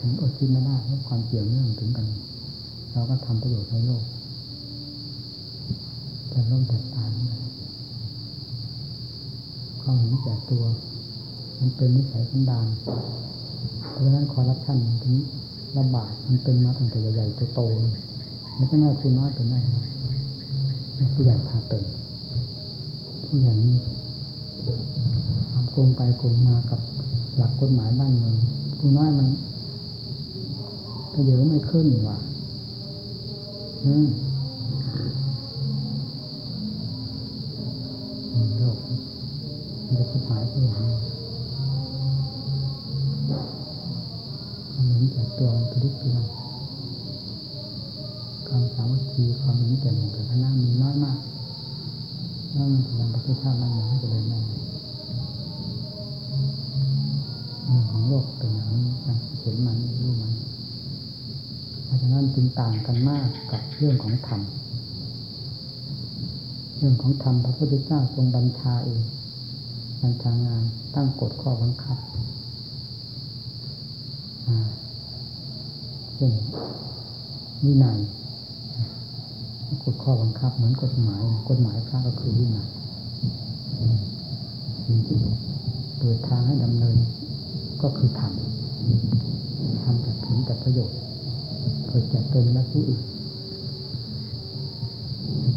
มันอดคิดไม่ได้เพราะความเกี่ยวเนื่องถึงกัน เราก็ทำประโยชน์ให้โลกแต่ร่มแต่ตายความเห็นแก่ตัว มันเป็นนิสัยสันดานเพราะฉะนั้นคอร์รัปชันมันถึงระบาดมันเป็นมาตั้งแต่ใหญ่ๆโตๆไม่ใช่ง่าคือน้อยเป็นได้ผู้ใหญ่พาเป็นผู้ใหญ่นี้ทำโกงไปโกงมากับหลักกฎหมายบ้านเมืองผู้น้อยมัน เดี๋ยวไม่ขึ้นว่ะอืมโลกมันจะหายไปอย่างนี้ความเห็นแก่ตัวมันผลิตขึ้นความสามัคคีความเห็นแก่หมู่แก่คณะมีน้อยมากแล้วมันจะทำประเทศชาติบ้านเมืองให้เจริญได้เรื่องของโลกเป็นอย่างนี้นเห็นมันรู้มัน ราะฉะนั้นจึงต่างกันมากกับเรื่องของธรรม เรื่องของธรรมพระพุทธเจ้าทรงบัญชาเอง บัญชางานตั้งกฎข้อบังคับเช่นวินัยกฎข้อบังคับเหมือนกฎหมาย กฎหมายพระก็คือวินัยสิ่งที่เปิดทางให้ดำเนินก็คือธรรมทำแต่ผลแต่ประโยชน์ ตนและผู้อื่น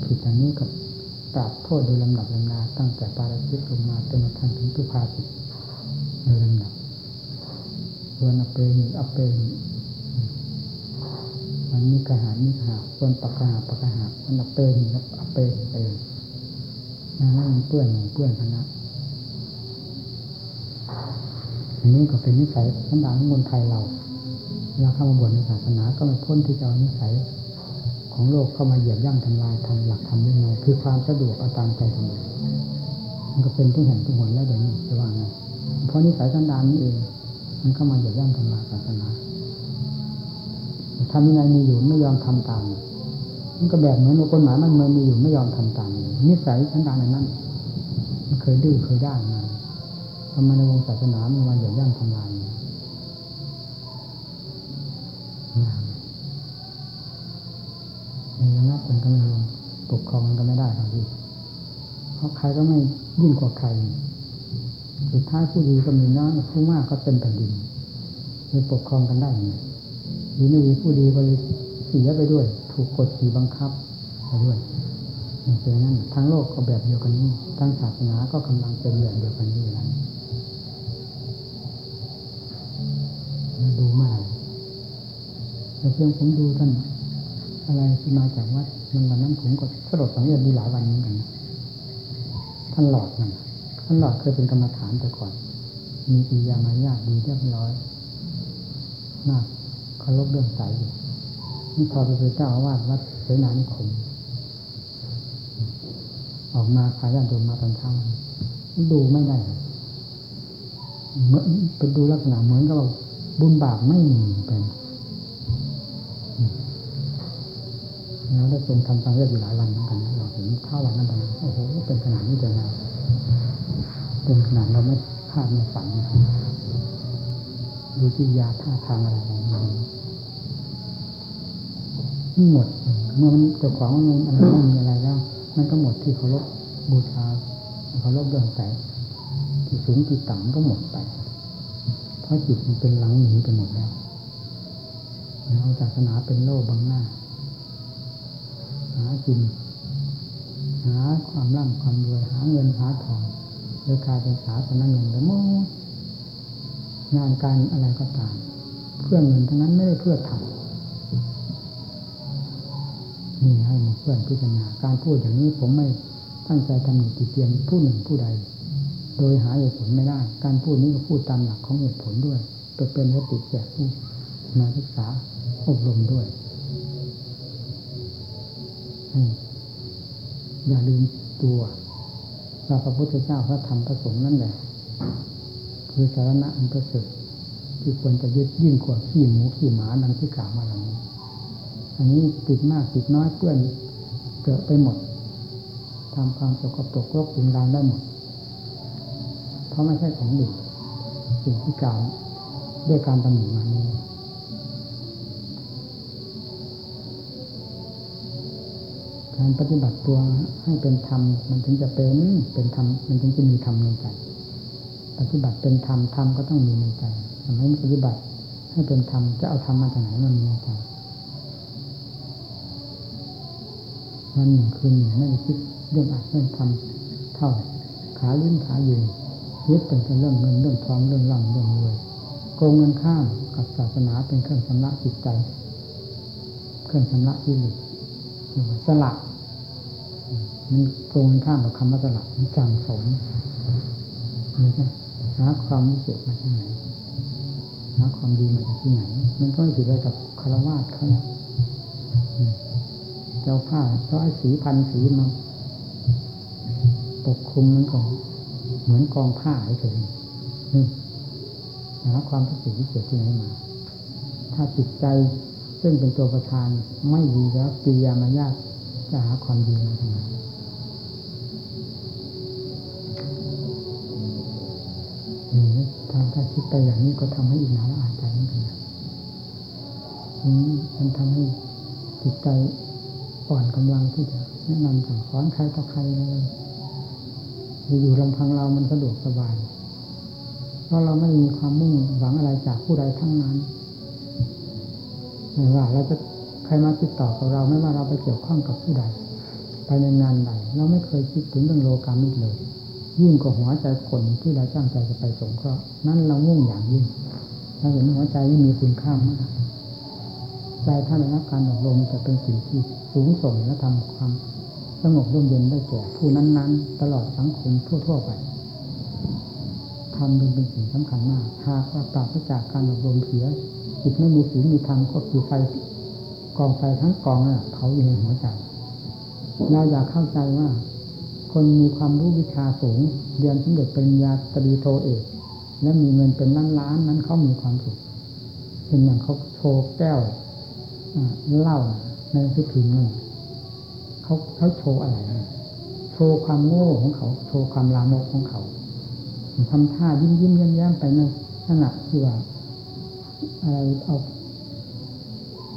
ผิดอันนี้ก็ปรับโทษโดยลำดับลำดาตั้งแต่ปาราชิกลงมาจนมาทันถึงทุพาสิโดยลำดับส่วนอเปนิอเปนิมันมีกระหามีกระหาส่วนปากกาหาปากกาหามันอเปนิอเปนิเองนั่นมันเปื้อนหมู่เปื้อนคณะอันนี้ก็เป็นนิสัยสันดานของคนไทยเรา เราเข้ามาบวชในศาสนาก็ไม่พ้นที่จะเอานิสัยของโลกเข้ามาเหยียบย่ำทำลายทำหลักทำยังไงคือความสะดวกเอาตามใจทำไมมันก็เป็นทุกแห่งทุกหนแล้วเดี๋ยวนี้จะว่าไงเพราะนิสัยสันดานนี้เอง มันเข้ามาเหยียบย่ำทำลายศาสนาทำยังไงมีอยู่ไม่ยอมทำตาม มันก็แบบเหมือนกฎหมายมันเมืองมีอยู่ไม่ยอมทำตาม นิสัยสันดานนั้นมันเคยดื้อเคยด้านมาทำไมในวงศาสนามันมาเหยียบย่ำทำลาย ระงับมันก็ไม่ลงปกครองมันก็ไม่ได้ครับพี่เพราะใครก็ไม่ยิ่งกว่าใคร สุดท้ายผู้ดีก็มีน้อยผู้มากก็เป็นแผ่นดินจะปกครองกันได้ยังไงดีไม่ดีผู้ดีก็เลยเสียไปด้วย ถูกกดขี่บังคับไปด้วยอย่างเช่นนั้นทั้งโลกก็แบบเดียวกันนี้ทั้งศาสนาก็กำลังเป็นแบบเดียวกันนี้แล้ว แต่เพียงผมดูท่านอะไรที่มาจากวัดมันวันนั้นผมก็สลดสังเวชดีหลายวันเหมือนกันท่านหลอดนั่นท่านหลอดเคยเป็นกรรมฐานแต่ก่อน มีปียามายาดีเรียบร้อยน่าเคารพเรื่องใสอยู่นี่พอไปเป็นเจ้าอาวาสวัดเสนานิคมออกมาพาญาติโยมมาตอนเช้าดูไม่ได้เหมือนเป็นดูลักษณะเหมือนกับบุญบาปไม่มีเป็น ทรงทำสังเวชอยู่หลายวันเหมือนกันเราเห็นข้าววันนั้นตอนนั้นโอ้โหเป็นขนาดนี้เดียนะเป็นขนาดเราไม่คาดไม่ฝันดูที่ยาท่าทางอะไรของมันหมดเมื่อมันเจ้าของมันอะไรไม่มีอะไรแล้วมันก็หมดที่เคารพบูชาเคารพเรื่องแสงที่สูงที่ต่ำก็หมดไป เพราะจิตมันเป็นหลังหนีไปหมดแล้วแล้วศาสนาเป็นโลกบังหน้า หากินหาความร่ำความรวยหาเงินหาทองโดยการเป็นศาสนาเงินไปหมดงานการอะไรก็ตาม เพื่อเงินทั้งนั้นไม่ได้เพื่อทำนี่ให้มู่เพื่อนพิจารณาการพูดอย่างนี้ผมไม่ตั้งใจทำหนึ่งติเตียนผู้หนึ่งผู้ใด โดยหาเหตุผลไม่ได้ การพูดนี้ก็พูดตามหลักของเหตุผลด้วยตัวเป็นและติดแจกผู้มาศึกษาอบรมด้วย อย่าลืมตัวว่าพระพุทธเจ้าพระธรรมพระสงฆ์นั่นแหละ คือสาระอันประเสริฐที่ควรจะยึดยิ่งกว่าขี้หมูขี้หมาดังที่กล่าวมาแล้วนี้ อันนี้ติดมากติดน้อยเปื้อนเกิดไปหมดทำความสกปรกรบกลุ่มรางได้หมด เพราะไม่ใช่ของดีสิ่งที่กล่าวด้วยการตำหนิมานี้ การปฏิบัติตัวให้เป็นธรรมมันถึงจะเป็นเป็นธรรมมันถึงจะมีธรรมในใจปฏิบัติเป็นธรรมธรรมก็ต้องมีในใจทำให้ปฏิบัติให้เป็นธรรมจะเอาธรรมมาจากไหนมันมีในใจวันหนึ่งคืนหนึ่งไม่ได้คิดเรื่องอัดเรื่องทำเท่าขาลิ้นขายืนยึดแต่เรื่องเงินเรื่องทองเรื่องร่ำเรื่องรวยโกงเงินข้ามกับศาสนาเป็นเครื่องชำระจิตใจ เครื่องชำระที่หลุด สละมันโกงเงินข้ามกับคำว่าสละมันจังสมนี่ใช่หาความรู้สึกมาที่ไหนหาความดีมาจากที่ไหน มันก็ไม่ผิดอะไรกับคารวะเขาเจ้าผ้าเจ้าสีพันสีมาปกคลุมมันก็เหมือนกองผ้าเฉยหาความรู้สึกพิเศษที่ไหนมา ถ้าจิตใจ ซึ่งเป็นตัวประธานไม่ดีแล้วกิริยามายากจะหาความดีมาทำไมถ้าถ้าคิดไปอย่างนี้ก็ทำให้อิจฉาละอาใจเหมือนกันมันทำให้จิตใจอ่อนกำลังที่จะแนะนำสั่งสอนใครต่อใครเลยอยู่ลำพังเรามันสะดวกสบาย เพราะเราไม่มีความมุ่งหวังอะไรจากผู้ใดทั้งนั้น ไม่ว่าเราจะใครมาติดต่อกับเราไม่ว่าเราไปเกี่ยวข้องกับผู้ใดไปในงานใดเราไม่เคยคิดถึงเรื่องโลกามิตเลย ยิ่งกว่าหัวใจคนที่เราจ้างใจจะไปสงเคราะห์นั่นเรามุ่งอย่างยิ่งเราเห็นหัวใจนี่มีคุณค่ามากใจท่านในรับการอบรมจะเป็นสิ่งที่สูงส่งและทำความสงบร่มเย็นได้แก่ผู้นั้น ๆ ตลอดสังคมทั่วๆไปทำเป็นสิ่งสำคัญมากหากว่าปราศจากการอบรมเสีย จิตไม่มีศีลมีธรรมก็คือไฟกองไฟทั้งกองน่ะเผาอยู่ในหัวใจเราอยากเข้าใจว่า คนมีความรู้วิชาสูงเรียนสำเร็จปริญญาตรีโทเอก และมีเงินเป็นล้านล้านนั้นเขามีความสุขเป็นอย่างเขาโชว์แก้วเล่าในพิธีนั่นเขาเขาโชว์อะไรโชว์ความโง่ของเขา โชว์ความลามกของเขาทำท่ายิ้มยิ้มแย้มแย้มไปในขณะที่ว่า อะไรเอา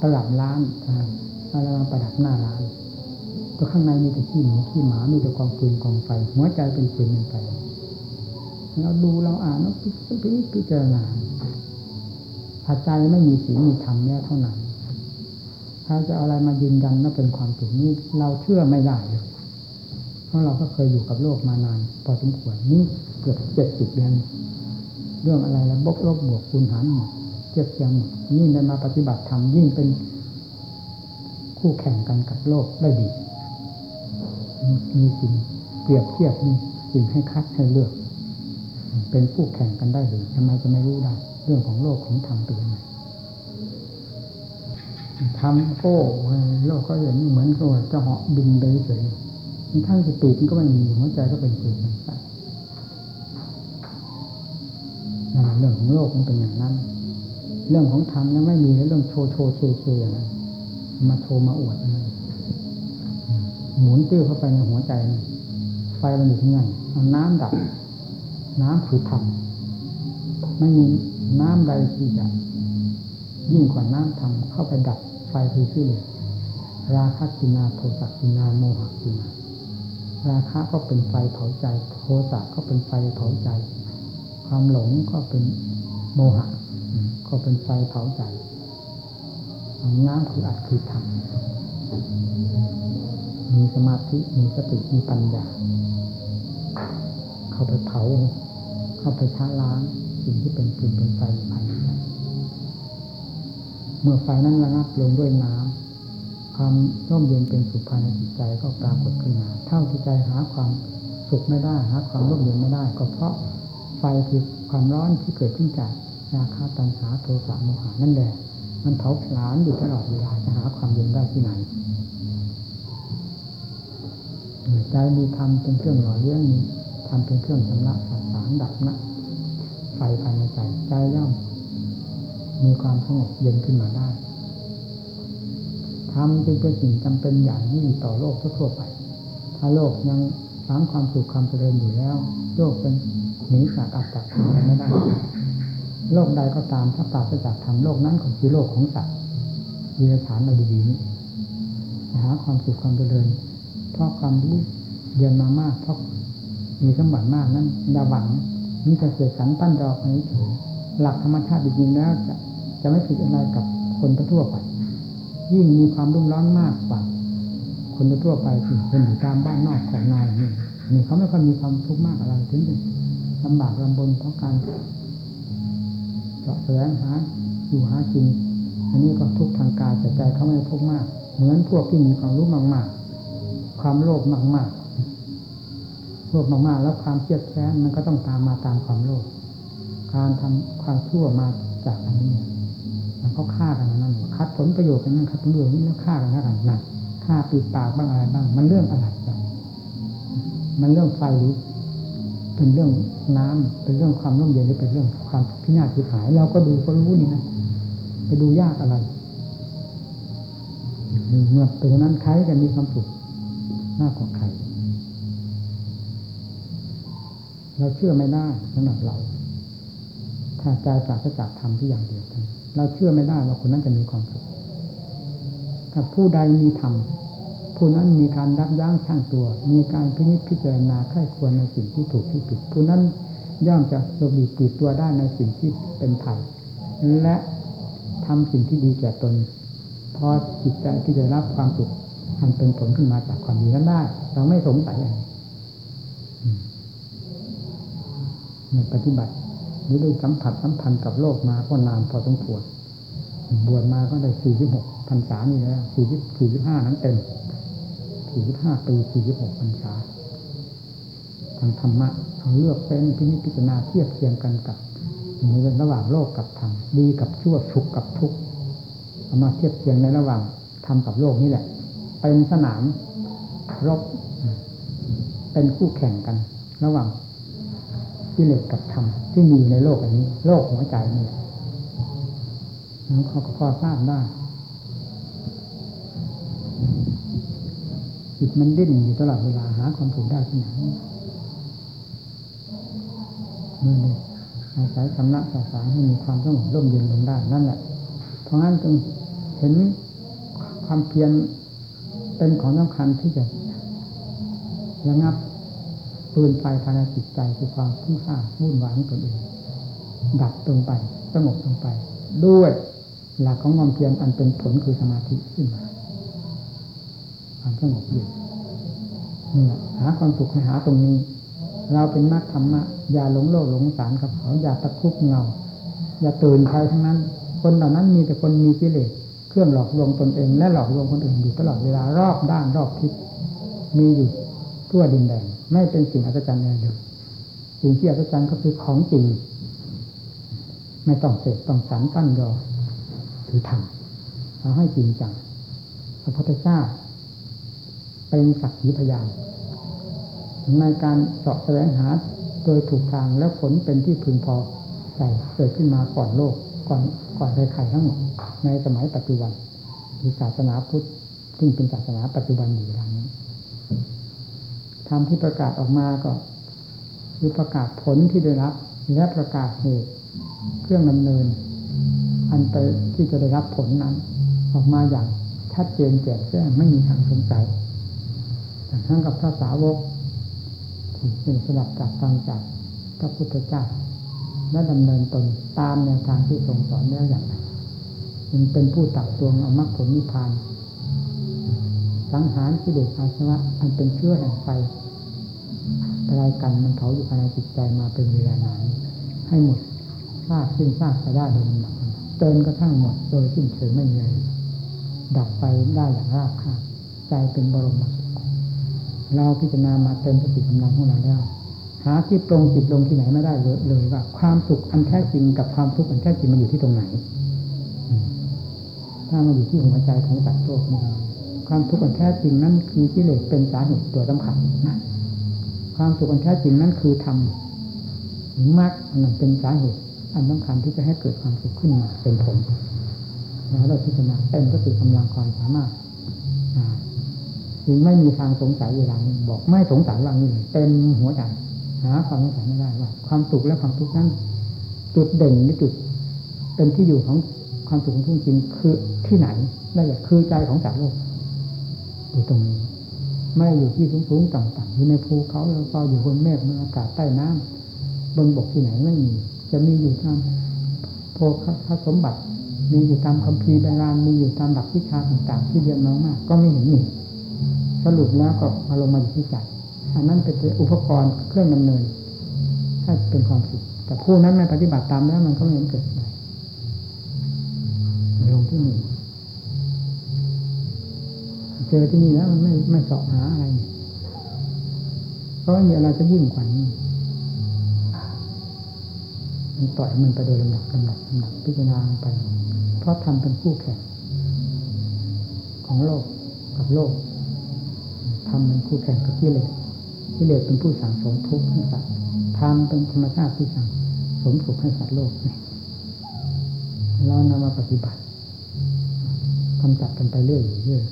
ประดับร้านอะไรมาประดับหน้าร้านก็ข้างในมีแต่ขี้หมูขี้หมา มีแต่กองฟืนกองไฟ หัวใจเป็นฟืนเป็นไฟเราดูเราอ่านเราพิพิจารณาถ้าใจไม่มีศีลมีธรรมเนี่ยเท่านั้น ถ้าจะอะไรมายืนยันว่าเป็นความถูกนี้ เราเชื่อไม่ได้เลยเพราะเราก็เคยอยู่กับโลกมานาน พอสมควรนี่เกือบเจ็ดสิบเดือนเรื่องอะไรแล้วบกลบบวกคูณหารหมด ทียบเทียงยิ่งได้มาปฏิบัติธรรมยิ่งเป็นคู่แข่งกันกับโลกได้ดี มีสิ่งเปรียบเทียบมีสิ่งให้คัดให้เลือก เป็นคู่แข่งกันได้หรือทำไมจะไม่รู้ได้ เรื่องของโลกของธรรมเป็นยังไงทำโก้โลกก็เห็นเหมือนกับจะเหาะบินไปเฉยทั้งสติมันก็ไม่มีหัวใจก็เป็นฝืนเป็นไฟนั่นเรื่องของโลกมันเป็นอย่างนั้น เรื่องของธรรมยังไม่มีเรื่องโชว์โชว์เชเชอย่างนั้นมาโชว์มาอวดนะหมุนติ้วเข้าไปในหัวใจไฟมันอยู่ที่นั่นเอาน้ำดับ น้ำคือธรรมไม่มีน้ำใดที่จะยิ่งกว่าน้ำธรรมเข้าไปดับไฟคือที่เลยราคะกินาโทสะกินาโมหะกินาราคะก็เป็นไฟเผาใจ โทสะก็เป็นไฟเผาใจ ความหลงก็เป็นโมหะ ก็เป็นไฟเผาใจน้ำคืออัดคือธรรมมีสมาธิมีสติมีปัญญา เข้าไปเผา เข้าไปช้าล้างสิ่งที่เป็นปืนเป็นไฟภายในเมื่อไฟนั้นระงับลงด้วยน้ำความร่มเย็นเป็นสุขภายในจิตใจก็ปรากฏขึ้นมาเท่าที่ใจหาความสุขไม่ได้หาความร่มเย็นไม่ได้ ก็เพราะไฟคือความร้อนที่เกิดขึ้นจาก ราคาตัณหาโทสะโมหะนั่นแหละ มันเผาผลาญอยู่ตลอดเวลาจะหาความเย็นได้ที่ไหนใจมีธรรมเป็นเครื่องหล่อเลี้ยงมีธรรมเป็นเครื่องชำระสสารดับนะไฟภายในใจใจย่อมมีความสงบเย็นขึ้นมาได้ธรรมจึงเป็นสิ่งจำเป็นอย่างยิ่งต่อโลกทั่วไป ถ้าโลกยังสามความสุขความเจริญอยู่แล้ว โลกเป็นหนีจากอัตตาไม่ได้ โลกใดก็ตามถ้าปราศจากธรรมโลกนั้นก็คือโลกของสัตว์วิญญาณเราดีๆนี้หาความสุขความเจริญเพราะความรู้เรียนมามากเพราะมีสมบัติมากนั้นอย่าหวังมีแต่เสียสันปั้นดอกนี้เฉยหลักธรรมชาติจริงๆแล้วจะจะไม่ผิดอะไรกับคนทั่วไป ยิ่งมีความรุ่มร้อนมากกว่า คนทั่วไปที่เป็นอยู่ตามบ้านนอกของนายนี่นี่เขาไม่ค่อยมีความทุกข์มากอะไรถึงจะลำบากลำบนเพราะการ เจาะแสวงหาอยู่หากิน อันนี้ก็ทุกทางกายแต่ใจเขาไม่ทุกข์มาก เหมือนพวกที่มีความรู้มากๆ ความโลภมากๆโลภมากๆ แล้วความเครียดแค้นมันก็ต้องตามมาตามความโลภการทำความชั่วมาจากอันนี้มันก็ฆ่ากันนั่นคัดผลประโยชน์กันนั่นคัดผลประโยชน์นี่แล้วฆ่ากันนั่นนั่นฆ่าปิดปากบ้างอะไรบ้าง มันเรื่องอะไรมันเรื่องไฟหรือ เป็นเรื่องน้ำเป็นเรื่องความร่มเย็นหรือเป็นเรื่องความพินาศที่หาย เราก็ดูก็รู้นี่นะไปดูยากอะไรเมื่อเป็นนั้นใครจะมีความสุขมากกว่าใคร เราเชื่อไม่ได้สำหรับเรา ถ้าใจปราศจากธรรมที่อย่างเดียวกันเราเชื่อไม่ได้ว่าคนนั้นจะมีความสุขถ้าผู้ใดมีธรรม ผู้นั้นมีการรับยั้งชั่งตัว มีการพินิจพิจารณาใคร่ควรในสิ่งที่ถูกที่ผิด ผู้นั้นย่อมจะหลบหลีกปีตัวได้ในสิ่งที่เป็นไถ่และทำสิ่งที่ดีแก่ตนพอจิตใจที่จะรับความสุขอันเป็นผลขึ้นมาจากความดีนั้นได้ เราไม่สงสัยอย่างนี้ในปฏิบัติหรือได้สัมผัสสัมพันธ์กับโลกมาก็นานพอสมควรบวชมาก็ได้สี่สิบหกพรรษานี่แล้วสี่สิบสี่สิบห้านั้นเต็ม สี่สิบห้าปีสี่สิบหกพรรษาทางธรรมะเขาเลือกเป็นพินิจพิจารณาเทียบเทียงกันกับมือในระหว่างโลกกับธรรมดีกับชั่วสุขกับทุกข์เอามาเทียบเทียงในระหว่างธรรมกับโลกนี่แหละ เป็นสนามรบเป็นคู่แข่งกัน ระหว่างกิเลสกับธรรมที่มีในโลกอันนี้ โลกหัวใจนี่แหละนั้นเขาก็พอทราบได้ จิตมันดิ้นอยู่ตลอดเวลาหาความถูกได้ที่ไหนเมื่อนี้อาศัยสำนักสาสารให้มีความสงบร่มเย็นลงได้นั่นแหละ เพราะงั้นจึงเห็นความเพียรเป็นของสำคัญที่จะระงับปืนไฟภายในจิตใจคือความฟุ้งซ่าวุ่นวายของตนเองดับลงไปสงบลงไป ด้วยหลักของความเพียรอันเป็นผลคือสมาธิขึ้นมา ความสงบเย็นนี่แหละหาความสุขให้หาตรงนี้ เราเป็นนักธรรมะอย่าหลงโลกหลงสารกับเขาอย่าตะคุบเงา อย่าตื่นใครทั้งนั้น คนเหล่านั้นมีแต่คนมีกิเลสเครื่องหลอกลวงตนเอง และหลอกลวงคนอื่นอยู่ตลอดเวลารอบด้านรอบทิศมีอยู่ทั่วดินแดนไม่เป็นสิ่งอัศจรรย์อะไรเลยสิ่งที่อัศจรรย์ก็คือของจริง ไม่ต้องเสกต้องสันตั้นยอถือธรรมเอาให้จริงจังพระพุทธเจ้า เป็นสักขีพยานในการเสาะแสวงหาโดยถูกทางแล้วผลเป็นที่พึงพอใจเกิดขึ้นมาก่อนโลกก่อนก่อนใครๆทั้งหมดในสมัยปัจจุบันมีศาสนาพุทธซึ่งเป็นศาสนาปัจจุบันอยู่อย่างนี้ธรรมที่ประกาศออกมาก็คือประกาศผลที่ได้รับ และประกาศเหตุเครื่องดำเนิน อันไปที่จะได้รับผลนั้น ออกมาอย่างชัดเจนแจ่มแจ้งไม่มีทางสงสัย ทั้งกับพระสาวกที่เป็นสลับจากฟังจากพระพุทธเจ้าและดำเนินตนตามแนวทางที่ทรงสอนแล้วอย่างไรมันเป็นผู้ตักตวงเอามรรคผลนิพพาน สังหารที่เด็กอาชวะอันเป็นเชื้อแห่งไฟอะไรกันมันเผาอยู่ภายในจิตใจมาเป็นเวลานานให้หมดซากสิ้นซากไปได้โดยลำดับจนกระทั่งหมดโดยสิ้นเชิงไม่มีอะไรดับไปได้อย่างราบคาบใจเป็นบรมสุข เราพิจารณามาเต็มสติกำลังของเราแล้วหาที่ตรงจิตลงที่ไหนไม่ได้เลยว่า ความสุขอันแท้จริงกับความทุกข์อันแท้จริงมันอยู่ที่ตรงไหน ถ้ามันอยู่ที่หัวใจของสัตว์โลกนี่ความทุกข์อันแท้จริงนั้นคือกิเลสเป็นสาเหตุตัวสำคัญนะความสุขอันแท้จริงนั้นคือธรรมมรรคนั่นเป็นสาเหตุ อันสำคัญที่จะให้เกิดความสุขขึ้นมาเป็นผลแล้วเราพิจารณาเต็มก็คือกำลังความสามารถ จึงไม่มีทางสงสัยเวลานี้บอกไม่สงสัยว่านี่เต็มหัวใจหาความสงสัยไม่ได้ว่า ความสุขและความทุกข์นั้นจุดเด่นหรือจุด เป็นที่อยู่ของความสุขของทุกจริงคือที่ไหนได้อย่างคือใจของสัตว์โลกอยู่ตรงนี้ ไม่อยู่ที่สูงสูงต่ำต่ำอยู่ในภูเขาแล้วก็อยู่บนเมฆบนอากาศใต้น้ำบนบกที่ไหนไม่มี จะมีอยู่ตามโพคสมบัติ มีอยู่ตามคัมภีร์โบราณมีอยู่ตามหลักวิชาต่าง ๆ ที่เรียนมามากก็ไม่เห็นมี สรุปแล้วก็มาลงมาอยู่ที่ใจอันนั้นเป็นอุปกรณ์เครื่องดำเนินให้เป็นความสุขแต่ผู้นั้นไม่ปฏิบัติตามแล้วมันก็ไม่เห็นเกิดอะไรลงที่นี่เจอที่นี่แล้วมันไม่ไม่สอบหาอะไรเนี่ยเพราะว่มีอะไรจะยิ่งกว่านี้มันต่อยมันไปโดยลำดับลำดับลำดับพิจารณาไป เพราะทำเป็นคู่แข่งของโลกกับโลก ทำเป็นคู่แข่งกับกิเลสกิเลสเป็นผู้สั่งสมทุกข์ให้สัตว์ทำเป็นธรรมชาติที่สั่งสมสุขให้สัตว์โลกเรานำมาปฏิบัติกำจัดกันไปเรื่อยเรื่อย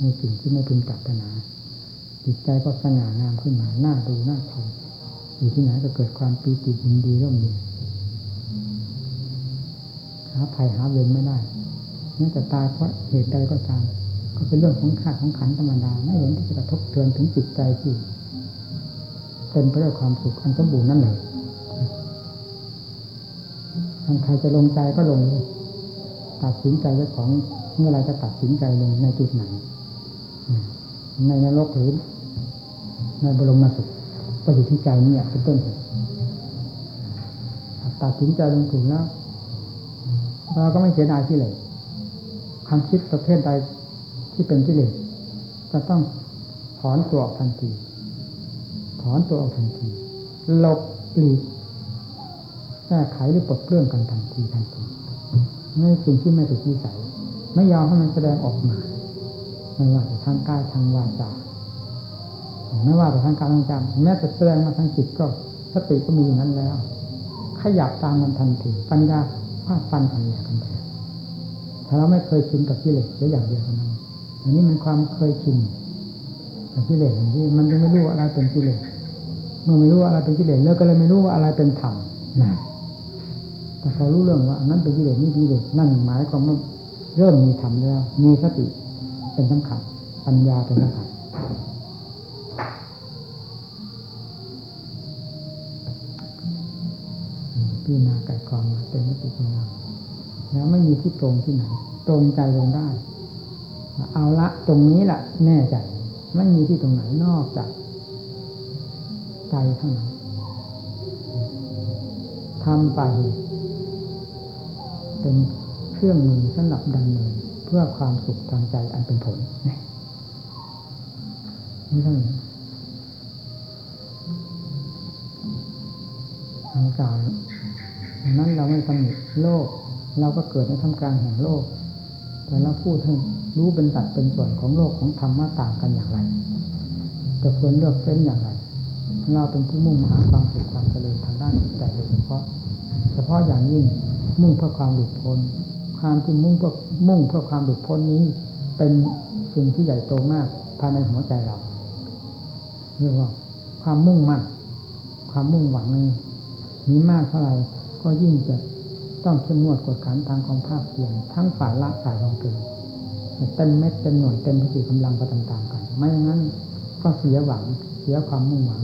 ในสิ่งที่ไม่พึงปรารถนา จิตใจก็สง่างามขึ้นมาหน้าดูหน้าชมอยู่ที่ไหนก็เกิดความปีติยินดีร่มเย็นหาภัยหาเวรไม่ได้แม้แต่ตายเพราะเหตุใดก็ตาม เป็นเรื่องของขาดของขันธรรมดาไม่เห็นที่จะกระทบเทือนถึงจิตใจที่เป็นไปด้วยความสุขอันสมบูรณ์นั่นเลยทางใครจะลงใจก็ลงตัดสินใจไว้ของเมื่อไรจะตัดสินใจลงในจุดไหนในนรกหรือในบรมสุขก็อยู่ที่ใจนี่เป็นต้นเหตุตัดสินใจลงถูกแล้วเราก็ไม่เสียดายที่เลยความคิดประเภทใด ที่เป็นที่เลยจะต้องถอนตัวออกทันที ถอนตัวออกทันทีหลบหลีกแก้ไขหรือปลดเปลื้องกันทันทีทันทีนี่สิ่งที่ไม่ถูกวิสัย ไม่ยอมให้มันแสดงออกมาไม่ว่าทางกายทางวาจาไม่ว่าแต่ทางการทางใจแม้แต่แสดงมาทางจิตก็สติก็มีอย่นั้นแล้ว ขยับตามมันทันทีปัญญาฟาดฟันทันแหลกกันไปถ้าเราไม่เคยชินกับกิเลสหรืออย่างเดียวนั้น อันนี้มันความเคยชินกับกิเลสที่มันยังไม่รู้อะไรเป็นกิเลสเมื่อไม่รู้อะไรเป็นกิเลสแล้วก็เลยไม่รู้ว่าอะไรเป็นธรรมนะแต่พอรู้เรื่องว่านั้นเป็นกิเลสนี่กิเลสนั่นหมายความว่าเริ่มมีธรรมแล้ว มีสติเป็นสำคัญปัญญาเป็นสำคัญพิจารณาไก่กองเป็นมิติของเราแล้วไม่มีที่ตรงที่ไหน ตรงใจลงได้ เอาละตรงนี้แหละแน่ใจไม่มีที่ตรงไหนนอกจากใจเท่านั้นทำไปเป็นเครื่องมือสำหรับดำเนินเพื่อความสุขทางใจอันเป็นผลนี่เท่านี้ทางกายดังนั้นเราไม่ตำหนิโลก เราก็เกิดในทำกลางแห่งโลก แต่เราพูดให้ รู้เป็นตัดเป็นส่วนของโลกของธรรมว่าต่างกันอย่างไรจะควรเลือกเส้นอย่างไร เราเป็นผู้มุ่งหาความสุขความเจริญทางด้านจิตใจโดยเฉพาะ เฉพาะอย่างยิ่งมุ่งเพื่อความหลุดพ้น ความที่มุ่งเพื่อมุ่งเพื่อความหลุดพ้นนี้เป็นสิ่งที่ใหญ่โตมากภายในหัวใจเราเรียกว่าความมุ่งมั่นความมุ่งหวังนี้มีมากเท่าไหร่ก็ยิ่งจะต้องเข้มงวดกดขันทางความภาคเพียรทั้งฝ่ายละฝ่ายของตัว เต็มเม็ดเต็มหน่วยเต็มพลังกำลังไปต่างๆกัน ไม่อย่างนั้นก็เสียหวังเสียความมุ่งหวัง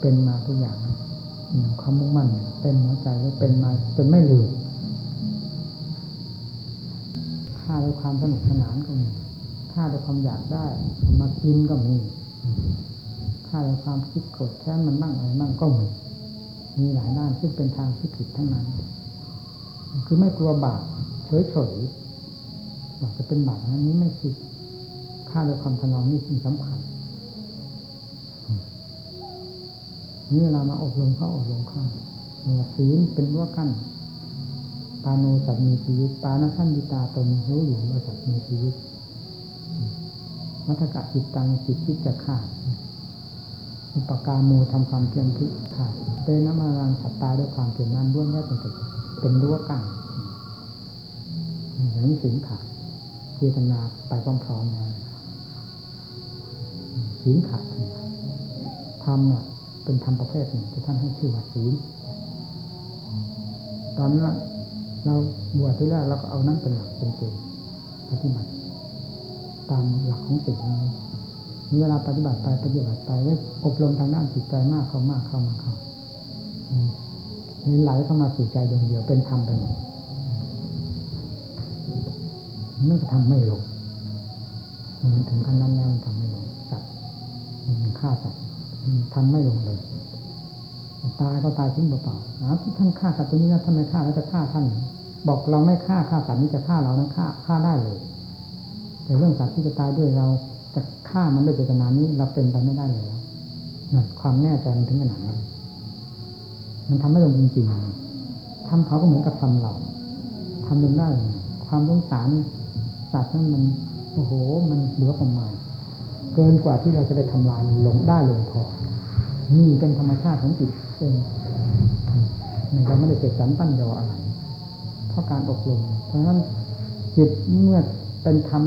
เป็นมาทุกอย่างความมุ่งมั่นเต็มหัวใจแล้วเป็นมาจนไม่ลืมค่าด้วยความสนุกสนานก็มีค่าด้วยความอยากได้มากินก็มีค่าด้วยความคิดกดแค้นมันบ้างอะไรบ้างก็มีมีหลายด้านซึ่งเป็นทางที่ผิดทั้งนั้น คือไม่กลัวบาปเฉยเฉยอยากจะเป็นบาปนั้นนี้ไม่คิดค่าด้วยความถนอมนี่สิ่งสำคัญนี่เวลามาอบรมเข้าอบรมเข้าศีลเป็นรั้วกั้นปาโนสัตมีชีวิต ปานะท่านดิตาตนรู้อยู่ว่าสัตมีชีวิตวัฏกะจิตตังจิตคิดจะขาดอุปการโมทำความเพียรพิขาดเตนะมารังสัตตาด้วยความเพียรนั้นด้วยแม้เป็น เป็นรั้วกั้นอย่างนี้ศีลขาดเจตนาไปพร้อมๆกันศีลขาดทำเนี่ยเป็นธรรมประเภทหนึ่งที่ท่านให้ชื่อว่าศีลตอนนั้นเราบวชที่แรกเราก็เอานั้นเป็นหลักเป็นเกณฑ์ปฏิบัติ ตามหลักของสิ่งนี้เวลาปฏิบัติไปปฏิบัติไปได้อบรมทางด้านจิตใจมากเข้ามากเข้ามาเข้า มีไหลเข้ามาสู่ใจดวงเดียวเป็นธรรมไปหมดนั่นก็ทำไม่ลงมันถึงขั้นนั้นแล้วมันทำไม่ลงสัตว์มันฆ่าสัตว์ทำไม่ลงเลยตายก็ตายทิ้งเปล่าๆนะท่านฆ่าสัตว์ตัวนี้นะท่านไมฆ่าแล้วจะฆ่าท่าน บอกเราไม่ฆ่าฆ่าสัตว์นี้จะฆ่าเรานั้นฆ่าฆ่าได้เลย แต่เรื่องสัตว์ที่จะตายด้วยเราจะฆ่ามันด้วยเจตนานี้เราเป็นไปไม่ได้เลยนั่นความแน่ใจมันถึงขนาดนั้น มันทำไม่ลงจริงๆทำเขาก็เหมือนกับทำเราทำลงได้ ความสงสารสัตว์นั้นมันโอ้โห มันเหลือประมาณเกินกว่าที่เราจะได้ทำลายลงได้ลงพอนี่เป็นธรรมชาติของจิตเองเราไม่ได้เสกสรรปั้นยออะไรเพราะการอบรมเพราะฉะนั้นจิตเมื่อเป็นธรรม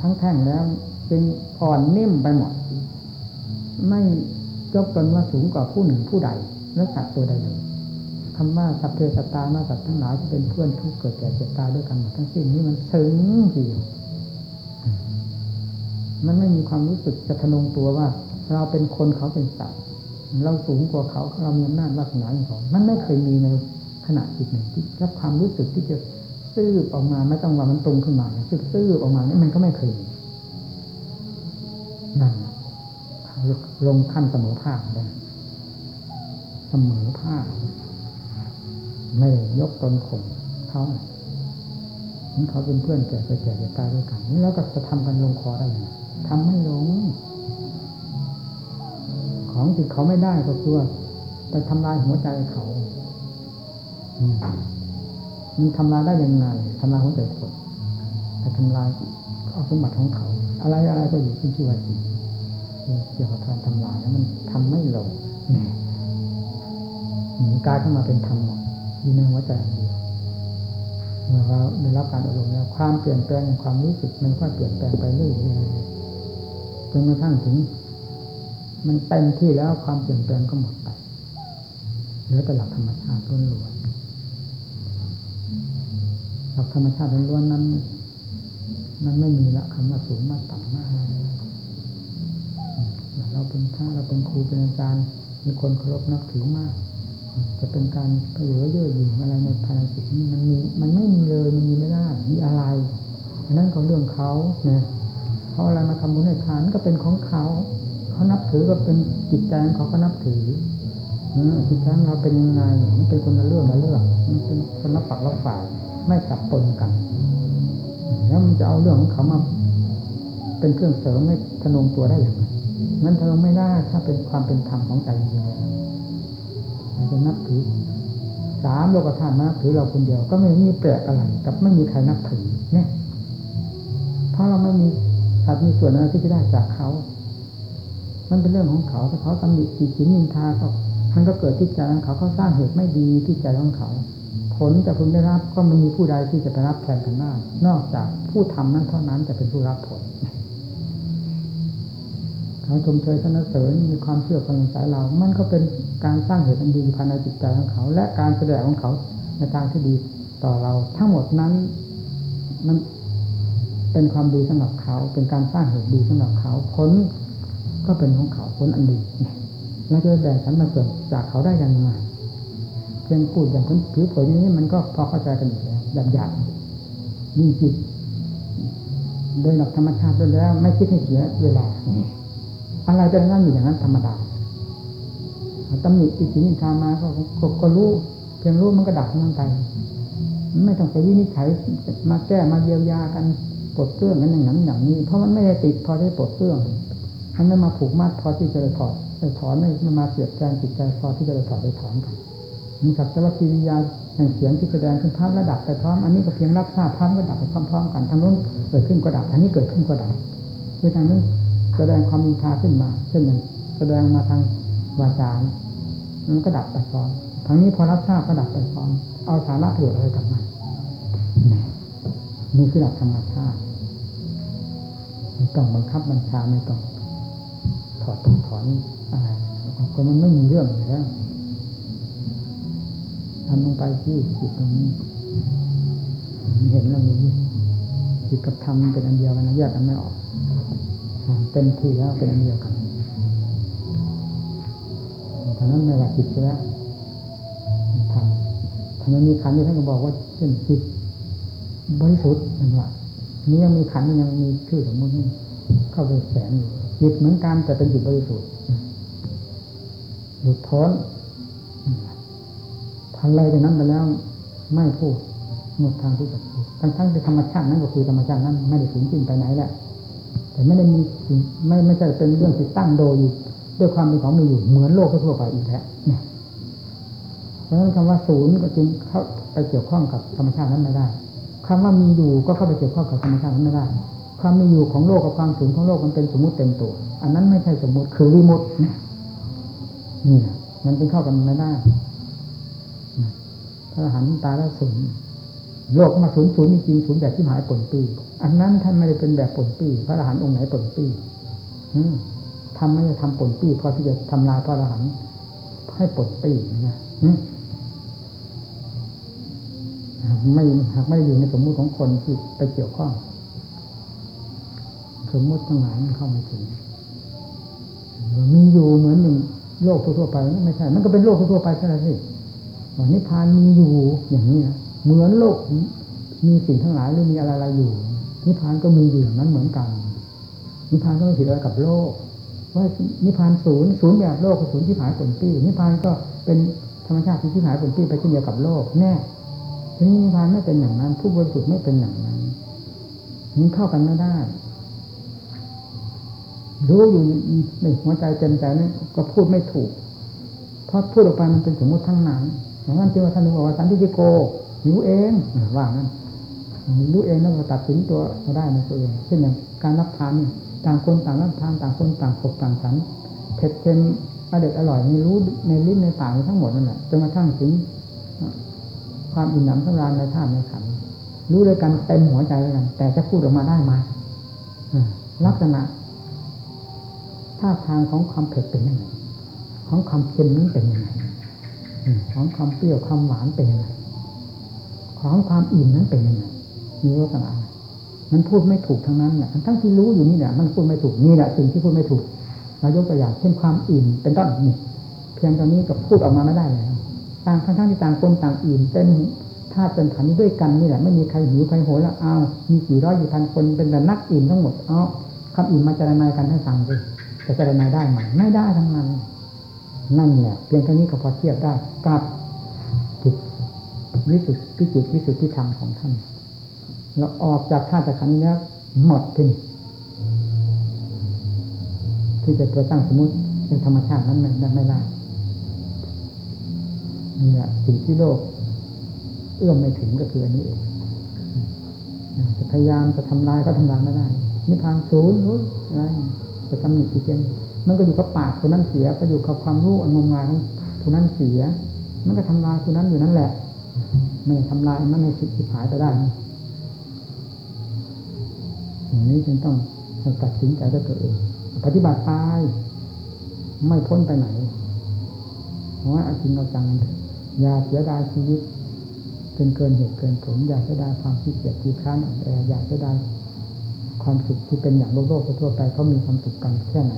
ทั้งแท่งแล้วจึงอ่อนนิ่มไปหมดไม่ยกตนว่าสูงกว่าผู้หนึ่งผู้ใด และสัตว์ตัวใดเลยคำว่าสัพเพสตามาสัตว์ทั้งหลายที่เป็นเพื่อนทุกเกิดแก่เจ็บตายด้วยกันหมดทั้งสิ้นนี้มันซึ้งทีเดียวมันไม่มีความรู้สึกจะทะนงตัวว่า เราเป็นคนเขาเป็นสัตว์เราสูงกว่าเขาเรามีอำนาจวาสนาอย่างเขามันไม่เคยมีในขณะจิตหนึ่งที่รับความรู้สึกที่จะซื่อออกมาไม่ต้องว่ามันตรงขึ้นมาซื่อซื่อออกมานี่มันก็ไม่เคยมีนั่นลงขั้นเสมอภาคเลย เสมอภาคไม่ยกตนข่มเขาเขาเป็นเพื่อนแก่ไปแก่ไปตายด้วยกันแล้วก็จะทำกันลงคอได้ยังทำไม่ลง ของที่เขาไม่ได้ก็คือว่าไปทำลายหัวใจเขามันทำลายได้ยังไงทำลายหัวใจคนไปทำลายเอาสมบัติของเขา อะไรอะไรก็อยู่ที่ชื่อว่าจิตเกี่ยวกับการทำลายแล้วมันทำไม่ลง กลายขึ้นมาเป็นธรรมอยู่ในหัวใจเดียวเมื่อเราได้รับการอบรมแล้วความเปลี่ยนแปลงความรู้สึกมันก็เปลี่ยนแปลงไปเรื่อยๆจนกระทั่งถึง มันเต็มที่แล้วความเปลี่ยนแปลงก็หมดไปเหลือแต่หลักธรรมชาติล้วนๆหลักธรรมชาติล้วนๆนั้น มันไม่มีละคำว่าสูงมากต่ำมากเราเป็นพระเราเป็นครูเป็นอาจารย์มีคนเคารพนับถือมาก จะเป็นการเผยเยื่อยิ่อะไรในภายในจิตนี้มันมีมันไม่มีเลยมันมีไม่ได้มีอะไรนั่นก็เรื่องเขาเนี่ยเขาอะไรมาทำบุญให้ทานก็เป็นของเขาเขานับถือก็เป็นจิตใจของเขาก็นับถือจิตใจเราเป็นยังไงมันเป็นคนละเรื่องละเรื่องมันเป็นคนละฝักละฝ่ายไม่จับปนกันแล้วมันจะเอาเรื่องของเขามาเป็นเครื่องเสริมให้ทนงตัวได้อย่างไรนั้นเธอไม่ได้ถ้าเป็นความเป็นธรรมของใจจริงๆ เราจะนับถือสามโลกธาตุนับถือเราคนเดียว ก็ไม่มีแปลกอะไรกับไม่มีใครนับถือเนี่ยเพราะเราไม่มีสัตว์มีส่วนอะไรที่จะได้จากเขา มันเป็นเรื่องของเขาถ้าเขาตำหนิจีจินินทาก็มันก็เกิดที่ใจของเขาเขาสร้างเหตุไม่ดีที่ใจของเขา ผลจะพึงได้รับก็ไม่มีผู้ใดที่จะไปรับแทนกันได้นอกจากผู้ทำนั้นเท่านั้นจะเป็นผู้รับผล เขาชมเชยสนเสริญมีความเชื่อความสายเรา มันก็เป็นการสร้างเหตุอันดีภายในจิตใจของเขา และการแสดงของเขาในทางที่ดีต่อเราทั้งหมดนั้นมันเป็นความดีสำหรับเขา เป็นการสร้างเหตุดีสำหรับเขาผลก็เป็นของเขาผลอันดีแล้วจะแบ่งสันมาส่วนจากเขาได้ยังไงเพียงพูดอย่างพื้นผิวเผยนี้มันก็พอเข้าใจกันอยู่แล้วอย่างอย่างนี่จิตโดยหลักธรรมชาติด้วยแล้ว ไม่คิดให้เสียเวลา อะไรเป็นนั่นอยู่อย่างนั้นธรรมดาตำหนิอิสินิชามาก็ก็รู้เพียงรู้มันก็ดับนั่นไปไม่ต้องไปวินิจฉัยมาแก้มาเยียวยากันปลดเครื่องกันอย่างนั้นอย่างนี้ เพราะมันไม่ได้ติดพอได้ปลดเครื่องมันไม่มาผูกมัดพอที่จะเลยถอดเลยถอนไม่มาเสียบแทนจิตใจพอที่จะเลยถอดเลยถอนกันมีสัจจะกิริยาแห่งเสียงที่แสดงขึ้นภาพระดับไปพร้อมอันนี้ก็เพียงรับทราบภาพระดับไปพร้อมๆกันทางนู้นเกิดขึ้นก็ดับอันนี้เกิดขึ้นก็ดับคือทางนู้น แสดงความมีทาขึ้นมาเช่นหนึ่งแสดงมาทางวาจามันก็ดับไปพร้อมทางนี้พอรับทราบก็ดับไปพร้อมเอาสาระประโยชน์อะไรกลับมันนี่คือหลักธรรมชาติไม่ต้องบังคับบัญชาไม่ต้องถอดถอนอะไรก็มันไม่มีเรื่องแล้วทำลงไปที่จิตตรงนี้เห็นแล้วมีจิตกับธรรมเป็นอันเดียวกันนะแยกกันไม่ออก เต็มที่แล้วเป็นเดียวกันฉะนั้นไม่ว่าจิตใช่ไหมธรรมถ้ามันมีขันที่ท่านก็บอกว่าเช่นจิตบริสุทธิ์นั่นว่านี่ยังมีขันยังมีชื่อสมมติเข้าไปแสงอยู่จิตเหมือนกันแต่เป็นจิตบริสุทธิ์หลุดพ้นทันเลยจากนั้นไปแล้วไม่พูดหมดทางที่จะพูดทั้งทั้งที่ธรรมชาตินั้นก็คือธรรมชาตินั้นไม่ได้สูญสิ้นไปไหนแหละ แต่ไม่ได้มีไม่ไม่ใช่เป็นเรื่องที่ตั้งโดยอยู่ด้วยความเป็นของมีอยู่เหมือนโลกทั่วไปอีกแล้วเนี่ยเพราะฉะนั้นคำว่าศูนย์ก็จึงเข้าไปเกี่ยวข้องกับธรรมชาตินั้นไม่ได้คำว่ามีอยู่ก็เข้าไปเกี่ยวข้องกับธรรมชาตินั้นไม่ได้ ความมีอยู่ของโลกกับความสูญของโลกมันเป็นสมมุติเต็มตัว อันนั้นไม่ใช่สมมุติคือวิมุตินี่มันเป็นเข้ากันไม่ได้พระหันตาแล้วศูนย์โลกมาศูนย์ศูนย์จริงๆศูนย์แบบที่หายปนปี อันนั้นท่านไม่ได้เป็นแบบปนปีพระอรหันต์องค์ไหนปนปีทำไม่ได้ทำปนปีพอที่จะทำลายพระอรหันต์ให้ปนปีนะไม่หากไม่อยู่ในสมมุติของคนที่ไปเกี่ยวข้องสมมุติทั้งหลายมันเข้าไม่ถึงมีอยู่เหมือนหนึ่งโลกทั่วไปนั่นไม่ใช่ มันก็เป็นโลกทั่วไปใช่ไหมสินิพพานมีอยู่อย่างนี้นะเหมือนโลกมีสิ่งทั้งหลายหรือมีอะไรๆอยู่ นิพพานก็มีอยู่อย่างนั้นเหมือนกัน นิพพานก็ไม่ผิดอะไรกับโลกว่านิพพานศูนย์ศูนย์แบบโลกกับศูนย์ที่หายผลปี้นิพพานก็เป็นธรรมชาติที่หายผลปี้ไปเช่นเดียวกับโลกแน่ทีนี้นิพพานไม่เป็นอย่างนั้น ผู้บริสุทธิ์ไม่เป็นอย่างนั้นมันเข้ากันไม่ได้รู้อยู่ในหัวใจเต็มใจนั้นก็พูดไม่ถูก เพราะพูดออกไปมันเป็นสมมติทั้งนั้นอย่างนั้นจึงว่าท่านบอกว่าสันติโกรู้เองว่างั้น รู้เองแล้วก็ตัดสินตัวเราได้ในตัวเองเช่นอย่างการรับทานต่างคนต่างรับทานต่างคนต่างขบต่างสันเผ็ดเค็มอร่อยอร่อยนี่รู้ในลิ้นในปากทั้งหมดนั่นแหละจนกระทั่งถึงความอิ่มหนำสำราญในท่าในขันรู้ด้วยกันเต็มหัวใจเลยกัน แต่จะพูดออกมาได้ไหมลักษณะท่าทางของความเผ็ดเป็นยังไงของความเค็มนั้นเป็นยังไงของความเปรี้ยวความหวานเป็นยังไงของความอิ่มนั้นเป็นยังไง มีลักษณะมันพูดไม่ถูกทั้งนั้นแหละทั้งที่รู้อยู่นี่แหละมันพูดไม่ถูกนี่แหละสิ่งที่พูดไม่ถูกเรายกตัวอย่างเช่นความอิ่มเป็นต้นนี่เพียงตอนนี้ก็พูดออกมาไม่ได้แล้วต่างทั้งๆที่ต่างคนต่างอิ่มเป็นธาตุเป็นขันด้วยกันนี่แหละไม่มีใครหิวใครโหยแล้วเอามีกี่ร้อยกี่พันคนเป็นแต่นักอิ่มทั้งหมดเอาคำอิ่มมาจะรนายกันให้ฟังสิจะจะรนายได้ไหมไม่ได้ทั้งนั้น นั่นแหละเพียงแค่นี้ก็พอเทียบได้กับจิตวิสุทธิจิตวิสุทธิธรรมของท่าน เราออกจากธาตุขันธ์นี้หมดทิ้งที่จะตัวตั้งสมมติในธรรมชาตินั้นไม่ไม่ได้นี่แหละสิ่งที่โลก เอื้อมไม่ถึงก็คืออันนี้เองจะพยายามจะทำลายก็ทำลายไม่ได้นิพพานศูนย์อะไรจะทำหนึ่งทีเดียวมันก็อยู่กับปากคนนั้นเสียก็อยู่กับความรู้อันงมงายของคนนั้นเสีย มันก็ทำลายคนนั้นอยู่นั่นแหละไม่ทำลายมันไม่สิหายไปได้ อย่างนี้จึงต้องตัดสินใจด้วยตัวเอง ปฏิบัติตายไม่พ้นไปไหนเพราะว่าจริงเราจังอย่าเสียดายชีวิตเป็นเกินเหตุเกินผลอย่าเสียดายความขี้เกียจขี้ค้านอ่อนแออย่าเสียดายความสุขที่เป็นอย่างโลกโลกทั่วไปเขามีความสุขกันแค่ไหน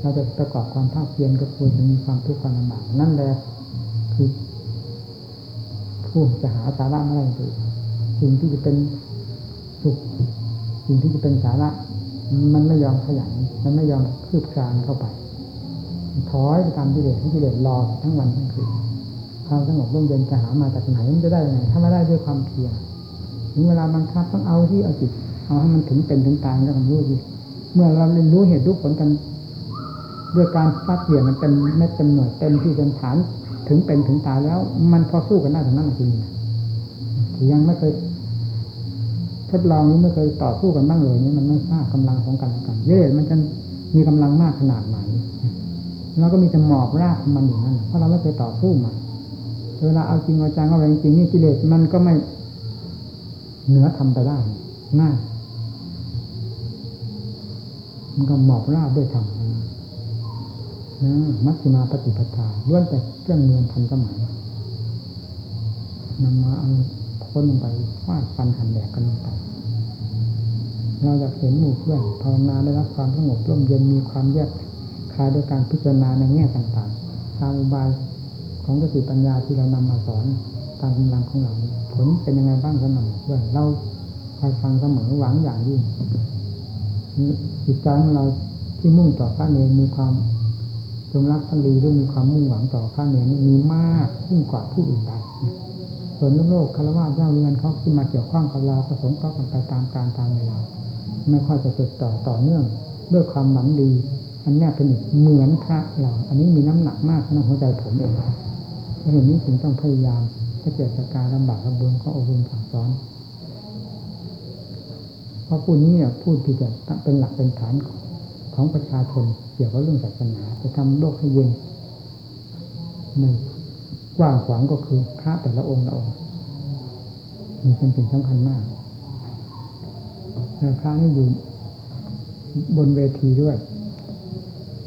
เราจะประกอบความภาคเพียรก็ควรจะมีความทุกข์ความลำบากนั่นแหละคือผู้จะหาสาระไม่ได้เลยสิ่งที่จะเป็นสุข สิ่งที่จะเป็นสาระ มันไม่ยอมขยัน มันไม่ยอมคืบคลานเข้าไปถอยไปตามที่เด็ที่เด็รอทั้งวันทั้งคืนความสงบร่มเย็นจะหามาจากไหนมันจะได้ยังไงถ้าไม่ได้ด้วยความเพียรถึงเวลาบังคับต้องเอาที่เอาจิตเอาให้มันถึงเป็นถึงตายแล้วมันรู้ดิเมื่อเราเรียนรู้เหตุรู้ผลกัน ด้วยการฟัดเหวี่ยงมันเป็นเม็ดเป็นหน่วยเต็มที่เป็นฐานถึงเป็นถึงตายแล้ว มันพอสู้กันได้ถึงนั้นจริงยังไม่เคย ทดลองนี้ไม่เคยต่อสู้กันบ้างเลยนี่มันไม่ทราบกำลังของกันและกันเยอะมันจะมีกำลังมากขนาดไหนเราก็มีแต่หมอบรากมันอยู่นั่นเพราะเราไม่เคยต่อสู้มันเวลาเอาจริงเอาจังเอาอะไรจริงนี่กิเลสมันก็ไม่เหนือทำไปได้ง่ายมันก็หมอบราบด้วยธรรมนะมัชฌิมาปฏิปทาล้วนแต่เครื่องเมืองทันสมัยนำมาเอาพ้นไปฟาดฟันหันแดกกันลงไป เราอยากเห็นหมู่เพื่อนภาวนาได้รับความสงบร่มเย็นมีความแยกคายโดยการพิจารณาในแง่ต่างๆ ตามอุบายของสติปัญญาที่เรานำมาสอนตามกำลังของเราผลเป็นยังไงบ้างสำหรับเพื่อนเราคอยฟังเสมอหวังอย่างยิ่งจิตใจของเราที่มุ่งต่อพระเนรมีความจงรักภักดีหรือมีความมุ่งหวังต่อพระเนรมีมากยิ่งกว่าผู้อื่นใดส่วนโลกคารวะเจ้าเรือนเขาที่มาเกี่ยวข้องกับเราผสมเข้ากันไปตามการตามเวลา ไม่ค่อยจะติดต่อต่อเนื่อง ด้วยความหวังดี อันแนี้เป็นอีกเหมือนพระเราอันนี้มีน้ำหนักมากในหัวใจผมเองเพราะฉะนี้จึงต้องพยายามถ้าเกิดจากการลำบากลำบนก็อบรมสั่งสอนเพราะพูดนี้พูดที่จะเป็นหลักเป็นฐานของประชาชนเกี่ยวกับเรื่องศาสนาจะทำโลกให้เย็นหนึ่งกว้างขวางก็คือพระแต่ละองค์ละองค์มีเป็นสิ่งสำคัญมาก แล้วพระนี่อยู่บนเวทีด้วย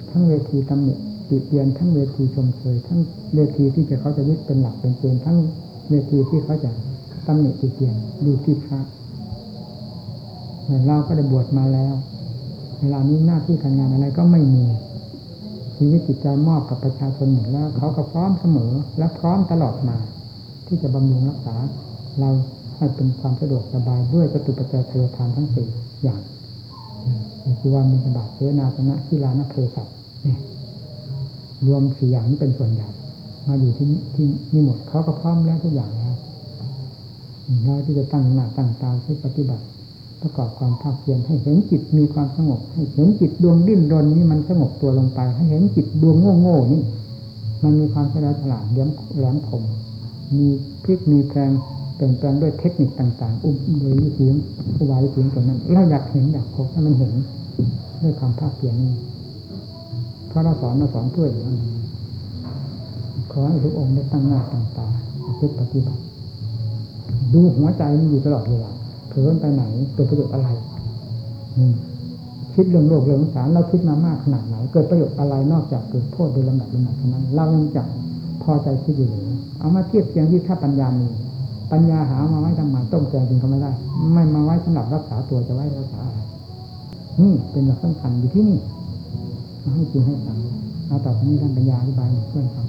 ทั้งเวทีตำหนิติเตียนทั้งเวทีชมเชยทั้งเวทีที่จะเขาจะยึดเป็นหลักเป็นเกณฑ์ทั้งเวทีที่เขาจะตำหนิติเตียนดูที่พระเราก็ได้บวชมาแล้วเวลานี้หน้าที่การงานอะไรก็ไม่มีชีวิตจิตใจมอบกับประชาชนหมดแล้ว เขาก็พร้อมเสมอและพร้อมตลอดมา ที่จะบำรุงรักษา เรา ให้เป็นความสะดวกสบายด้วยจตุปัจจัยทายทานทั้งสี่อย่างคือว่ามีสบาทเสนาสนะที่ลานเพศัตเนี่ยรวมสี่อย่างนี้เป็นส่วนใหญ่มาอยู่ที่ที่นี่หมดเขาก็พร้อมแล้วทุกอย่างแล้วเราที่จะตั้งหน้าตั้งตาที่ปฏิบัติ ประกอบความภาคเพียรให้เห็นจิตมีความสงบ ให้เห็นจิตดวงดิ้นรนนี้มันสงบตัวลงไป ให้เห็นจิตดวงโง่โง่นี่มันมีความฉลาดฉลาดเลี้ยมแหลมคมมีพลิกมีแปลง เปลี่ยนแปลงด้วยเทคนิคต่าง ๆ อุ้มโดยวิธีอุบายวิธีตรงนั้นเราอยากเห็นอยากพบให้มันเห็นด้วยความภาคเพียรนี้เพราะเราสอนเราสอนเพื่ออย่างนั้นขอให้ทุกองค์ได้ตั้งหน้าตั้งตาพิปฏิบัติดูหัวใจมันอยู่ตลอดเวลาเผลอไปไหนเกิดประโยชน์อะไรคิดเรื่องโลกเรื่องสารเราคิดมามากขนาดไหน เกิดประโยชน์อะไรนอกจากเกิดโทษโดยลำดับลำดับเท่านั้น เรายังจะพอใจคิดอยู่หรือเอามาเทียบเทียงที่ถ้าปัญญามี ปัญญาหามาไว้ทำไมต้มแกงกินก็ไม่ได้ ไม่มาไว้สำหรับรักษาตัวจะไว้รักษาอะไรนี่เป็นหลักสำคัญอยู่ที่นี่ให้จริงให้จังเอาต่อไปนี้ท่านปัญญาอธิบายเพื่อนฟัง